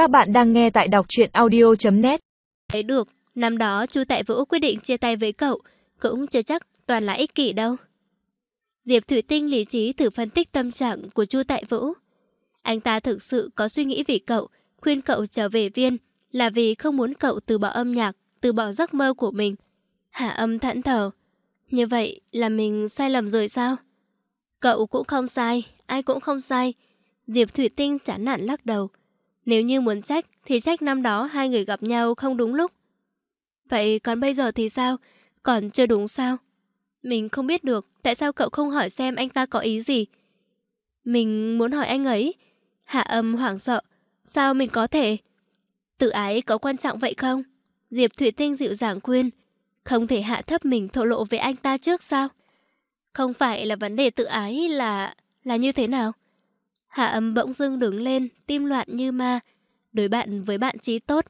Các bạn đang nghe tại đọc truyện audio.net Thấy được, năm đó chu Tại Vũ quyết định chia tay với cậu, cũng chưa chắc toàn là ích kỷ đâu. Diệp Thủy Tinh lý trí thử phân tích tâm trạng của chu Tại Vũ. Anh ta thực sự có suy nghĩ vì cậu, khuyên cậu trở về viên, là vì không muốn cậu từ bỏ âm nhạc, từ bỏ giấc mơ của mình. Hạ âm thẫn thờ. Như vậy là mình sai lầm rồi sao? Cậu cũng không sai, ai cũng không sai. Diệp Thủy Tinh chán nản lắc đầu. Nếu như muốn trách, thì trách năm đó hai người gặp nhau không đúng lúc. Vậy còn bây giờ thì sao? Còn chưa đúng sao? Mình không biết được, tại sao cậu không hỏi xem anh ta có ý gì. Mình muốn hỏi anh ấy. Hạ âm hoảng sợ. Sao mình có thể? Tự ái có quan trọng vậy không? Diệp Thủy Tinh dịu dàng khuyên. Không thể hạ thấp mình thổ lộ với anh ta trước sao? Không phải là vấn đề tự ái là... là như thế nào? Hạ âm bỗng dưng đứng lên, tim loạn như ma. Đối bạn với bạn trí tốt,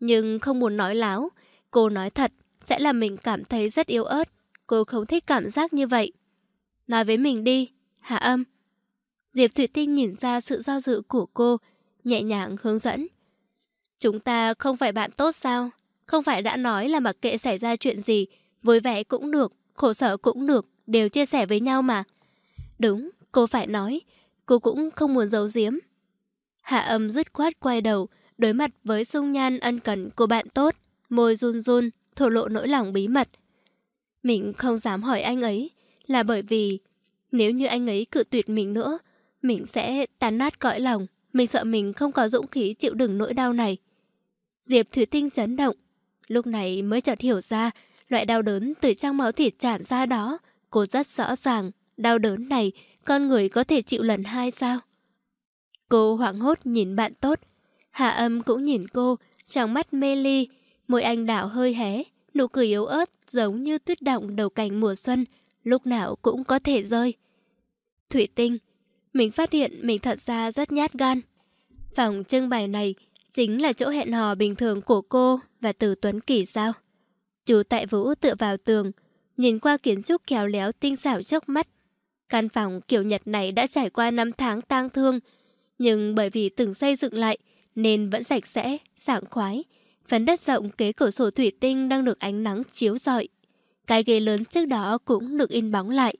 nhưng không muốn nói láo. Cô nói thật, sẽ làm mình cảm thấy rất yếu ớt. Cô không thích cảm giác như vậy. Nói với mình đi, hạ âm. Diệp Thủy Tinh nhìn ra sự do dự của cô, nhẹ nhàng hướng dẫn. Chúng ta không phải bạn tốt sao? Không phải đã nói là mặc kệ xảy ra chuyện gì, vui vẻ cũng được, khổ sở cũng được, đều chia sẻ với nhau mà. Đúng, cô phải nói, cô cũng không muốn giấu giếm. Hạ âm dứt khoát quay đầu, đối mặt với sung nhan ân cần của bạn tốt, môi run run, thổ lộ nỗi lòng bí mật. Mình không dám hỏi anh ấy, là bởi vì nếu như anh ấy cự tuyệt mình nữa, mình sẽ tàn nát cõi lòng, mình sợ mình không có dũng khí chịu đựng nỗi đau này. Diệp Thủy Tinh chấn động, lúc này mới chợt hiểu ra loại đau đớn từ trong máu thịt tràn ra đó, cô rất rõ ràng, đau đớn này con người có thể chịu lần hai sao? Cô hoảng hốt nhìn bạn tốt. Hạ âm cũng nhìn cô, trong mắt mê ly, môi anh đảo hơi hé, nụ cười yếu ớt giống như tuyết động đầu cành mùa xuân, lúc nào cũng có thể rơi. Thủy tinh, mình phát hiện mình thật ra rất nhát gan. Phòng trưng bày này chính là chỗ hẹn hò bình thường của cô và từ Tuấn Kỳ sao? Chú Tại Vũ tựa vào tường, nhìn qua kiến trúc khéo léo tinh xảo trước mắt, Căn phòng kiểu Nhật này đã trải qua năm tháng tang thương, nhưng bởi vì từng xây dựng lại nên vẫn sạch sẽ, sảng khoái. Phần đất rộng kế cửa sổ thủy tinh đang được ánh nắng chiếu rọi. Cái ghế lớn trước đó cũng được in bóng lại.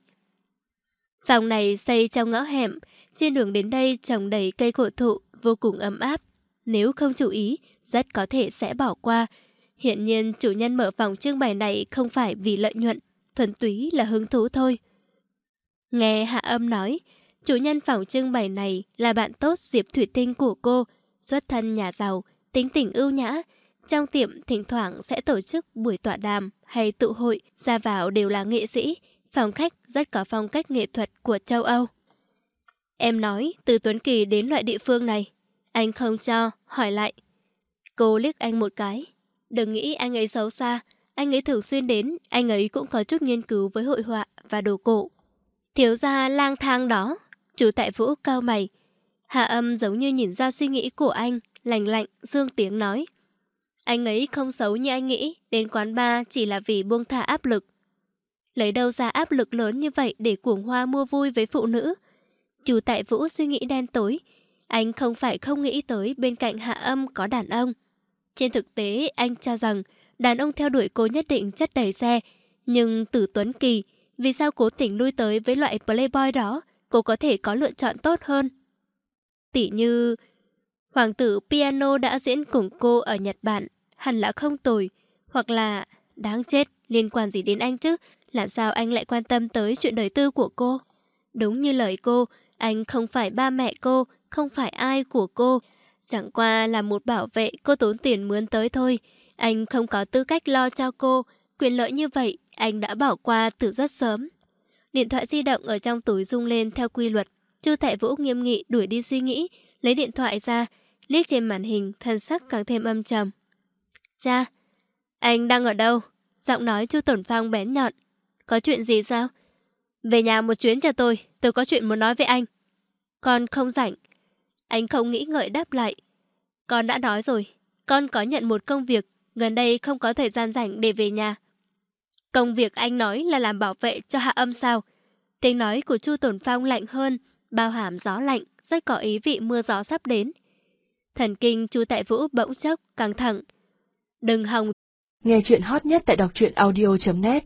Phòng này xây trong ngõ hẻm, trên đường đến đây trồng đầy cây cổ thụ vô cùng ấm áp. Nếu không chú ý, rất có thể sẽ bỏ qua. Hiện nhiên chủ nhân mở phòng trưng bày này không phải vì lợi nhuận, thuần túy là hứng thú thôi. Nghe Hạ Âm nói, chủ nhân phòng trưng bày này là bạn tốt Diệp Thủy Tinh của cô, xuất thân nhà giàu, tính tình ưu nhã. Trong tiệm thỉnh thoảng sẽ tổ chức buổi tọa đàm hay tụ hội, ra vào đều là nghệ sĩ, phòng khách rất có phong cách nghệ thuật của châu Âu. Em nói, từ Tuấn Kỳ đến loại địa phương này, anh không cho, hỏi lại. Cô liếc anh một cái. Đừng nghĩ anh ấy xấu xa, anh ấy thường xuyên đến, anh ấy cũng có chút nghiên cứu với hội họa và đồ cổ. Thiếu gia lang thang đó. Chủ tại vũ cao mày. Hạ âm giống như nhìn ra suy nghĩ của anh, lành lạnh, dương tiếng nói. Anh ấy không xấu như anh nghĩ, đến quán bar chỉ là vì buông thả áp lực. Lấy đâu ra áp lực lớn như vậy để cuồng hoa mua vui với phụ nữ? Chủ tại vũ suy nghĩ đen tối. Anh không phải không nghĩ tới bên cạnh hạ âm có đàn ông. Trên thực tế, anh cho rằng đàn ông theo đuổi cô nhất định chất đầy xe. Nhưng Tử Tuấn Kỳ vì sao cố tình lui tới với loại playboy đó, cô có thể có lựa chọn tốt hơn. Tỷ như, hoàng tử piano đã diễn cùng cô ở Nhật Bản, hẳn là không tồi, hoặc là đáng chết, liên quan gì đến anh chứ, làm sao anh lại quan tâm tới chuyện đời tư của cô? Đúng như lời cô, anh không phải ba mẹ cô, không phải ai của cô, chẳng qua là một bảo vệ cô tốn tiền mướn tới thôi. Anh không có tư cách lo cho cô, quyền lợi như vậy anh đã bỏ qua từ rất sớm. Điện thoại di động ở trong túi rung lên theo quy luật. Chu Tại Vũ nghiêm nghị đuổi đi suy nghĩ, lấy điện thoại ra, liếc trên màn hình, thân sắc càng thêm âm trầm. Cha, anh đang ở đâu? Giọng nói Chu Tổn Phong bén nhọn. Có chuyện gì sao? Về nhà một chuyến cho tôi, tôi có chuyện muốn nói với anh. Con không rảnh. Anh không nghĩ ngợi đáp lại. Con đã nói rồi, con có nhận một công việc, gần đây không có thời gian rảnh để về nhà. Công việc anh nói là làm bảo vệ cho hạ âm sao? Tiếng nói của Chu Tổn Phong lạnh hơn, bao hàm gió lạnh, rất có ý vị mưa gió sắp đến. Thần kinh Chu Tại Vũ bỗng chốc căng thẳng. Đừng hòng. Nghe chuyện hot nhất tại đọc truyện audio.net